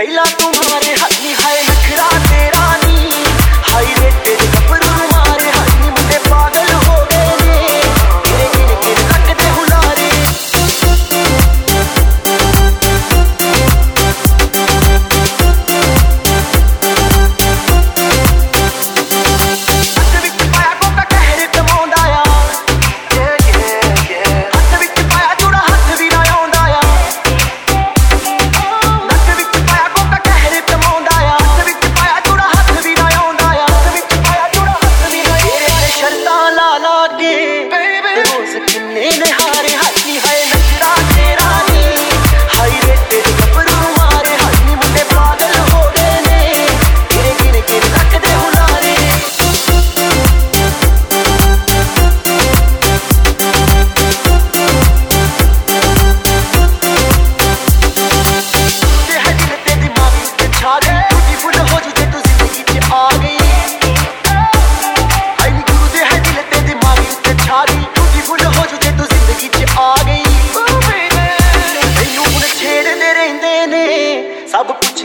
पहला तुम्हारे हाथ में minute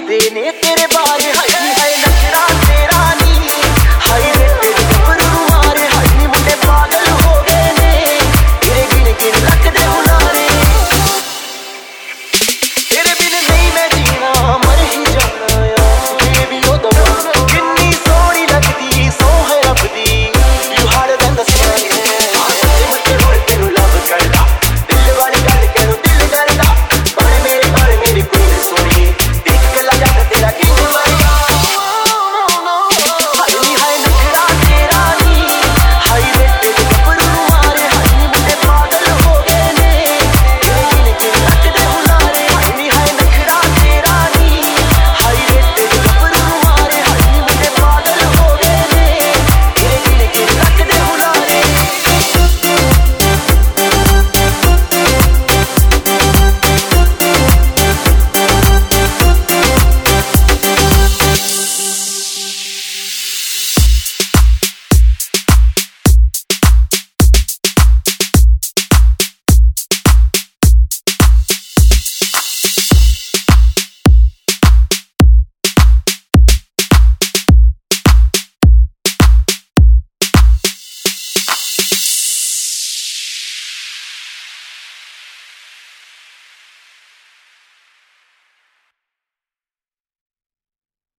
देने तेरे बारे